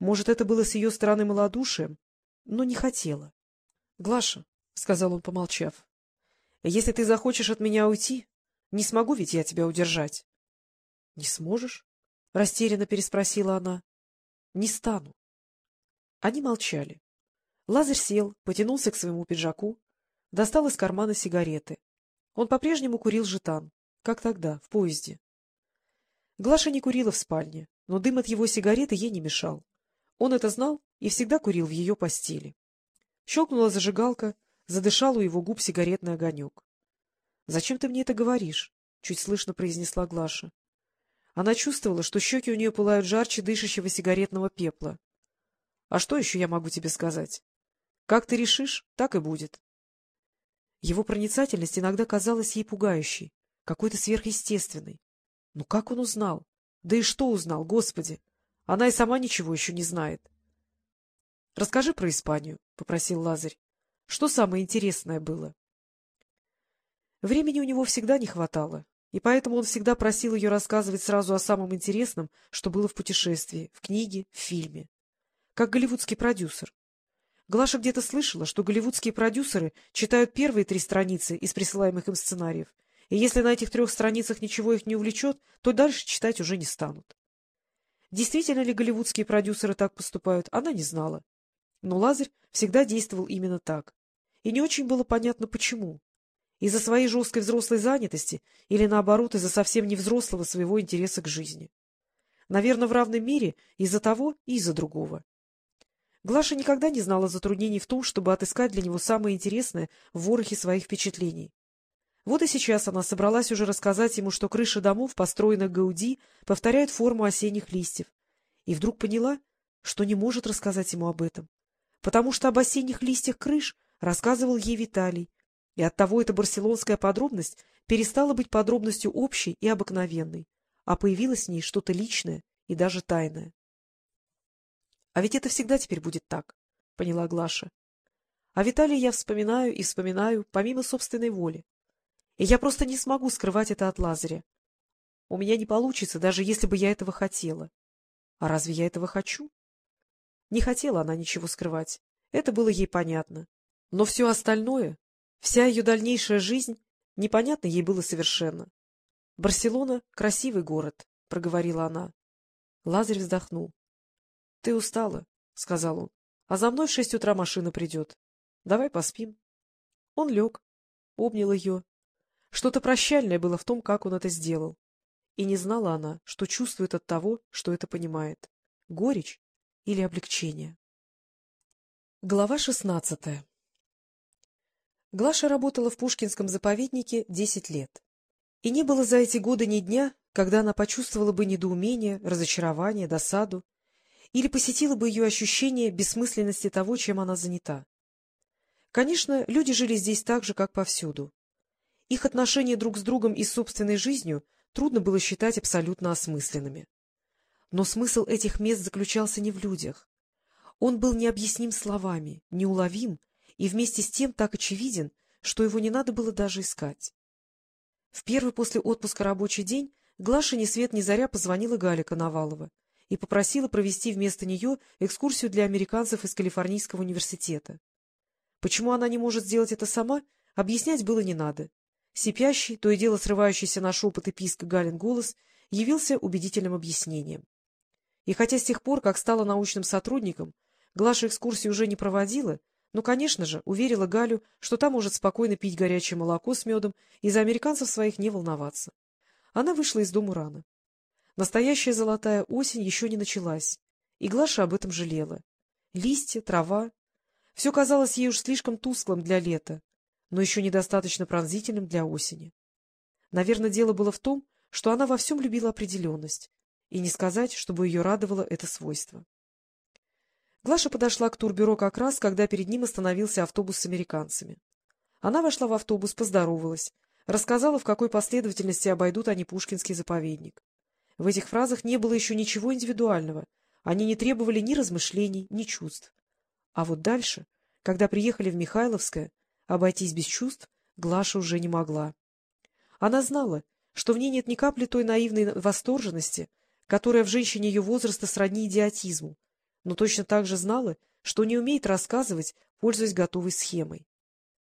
Может, это было с ее стороны малодушием, но не хотела. — Глаша, — сказал он, помолчав, — если ты захочешь от меня уйти, не смогу ведь я тебя удержать. — Не сможешь? — растерянно переспросила она. — Не стану. Они молчали. Лазарь сел, потянулся к своему пиджаку, достал из кармана сигареты. Он по-прежнему курил жетан, как тогда, в поезде. Глаша не курила в спальне, но дым от его сигареты ей не мешал. Он это знал и всегда курил в ее постели. Щелкнула зажигалка, задышал у его губ сигаретный огонек. — Зачем ты мне это говоришь? — чуть слышно произнесла Глаша. Она чувствовала, что щеки у нее пылают жарче дышащего сигаретного пепла. — А что еще я могу тебе сказать? Как ты решишь, так и будет. Его проницательность иногда казалась ей пугающей, какой-то сверхъестественной. Ну как он узнал? Да и что узнал, Господи! Она и сама ничего еще не знает. — Расскажи про Испанию, — попросил Лазарь. — Что самое интересное было? Времени у него всегда не хватало, и поэтому он всегда просил ее рассказывать сразу о самом интересном, что было в путешествии, в книге, в фильме. Как голливудский продюсер. Глаша где-то слышала, что голливудские продюсеры читают первые три страницы из присылаемых им сценариев, и если на этих трех страницах ничего их не увлечет, то дальше читать уже не станут. Действительно ли голливудские продюсеры так поступают, она не знала. Но Лазарь всегда действовал именно так. И не очень было понятно, почему. Из-за своей жесткой взрослой занятости или, наоборот, из-за совсем невзрослого своего интереса к жизни. Наверное, в равной мере из-за того и из-за другого. Глаша никогда не знала затруднений в том, чтобы отыскать для него самое интересное в ворохе своих впечатлений. Вот и сейчас она собралась уже рассказать ему, что крыши домов, построенных Гауди, повторяют форму осенних листьев. И вдруг поняла, что не может рассказать ему об этом, потому что об осенних листьях крыш рассказывал ей Виталий, и оттого эта барселонская подробность перестала быть подробностью общей и обыкновенной, а появилось в ней что-то личное и даже тайное. А ведь это всегда теперь будет так, — поняла Глаша. А Виталия я вспоминаю и вспоминаю помимо собственной воли. И я просто не смогу скрывать это от Лазаря. У меня не получится, даже если бы я этого хотела. А разве я этого хочу? Не хотела она ничего скрывать. Это было ей понятно. Но все остальное, вся ее дальнейшая жизнь, непонятно ей было совершенно. — Барселона — красивый город, — проговорила она. Лазарь вздохнул. — Ты устала, — сказал он. — А за мной в шесть утра машина придет. Давай поспим. Он лег, обнял ее. Что-то прощальное было в том, как он это сделал. И не знала она, что чувствует от того, что это понимает. Горечь или облегчение. Глава шестнадцатая Глаша работала в Пушкинском заповеднике десять лет. И не было за эти годы ни дня, когда она почувствовала бы недоумение, разочарование, досаду, или посетило бы ее ощущение бессмысленности того, чем она занята. Конечно, люди жили здесь так же, как повсюду. Их отношения друг с другом и с собственной жизнью трудно было считать абсолютно осмысленными. Но смысл этих мест заключался не в людях. Он был необъясним словами, неуловим и вместе с тем так очевиден, что его не надо было даже искать. В первый после отпуска рабочий день Глаша ни свет ни заря позвонила Гале Коновалова и попросила провести вместо нее экскурсию для американцев из Калифорнийского университета. Почему она не может сделать это сама, объяснять было не надо. Сипящий, то и дело срывающийся на шепот и писк Галин голос явился убедительным объяснением. И хотя с тех пор, как стала научным сотрудником, Глаша экскурсии уже не проводила, но, конечно же, уверила Галю, что та может спокойно пить горячее молоко с медом и за американцев своих не волноваться. Она вышла из дому рано. Настоящая золотая осень еще не началась, и Глаша об этом жалела. Листья, трава — все казалось ей уж слишком тусклым для лета, но еще недостаточно пронзительным для осени. Наверное, дело было в том, что она во всем любила определенность, и не сказать, чтобы ее радовало это свойство. Глаша подошла к турбюро как раз, когда перед ним остановился автобус с американцами. Она вошла в автобус, поздоровалась, рассказала, в какой последовательности обойдут они Пушкинский заповедник. В этих фразах не было еще ничего индивидуального, они не требовали ни размышлений, ни чувств. А вот дальше, когда приехали в Михайловское, обойтись без чувств Глаша уже не могла. Она знала, что в ней нет ни капли той наивной восторженности, которая в женщине ее возраста сродни идиотизму, но точно так же знала, что не умеет рассказывать, пользуясь готовой схемой.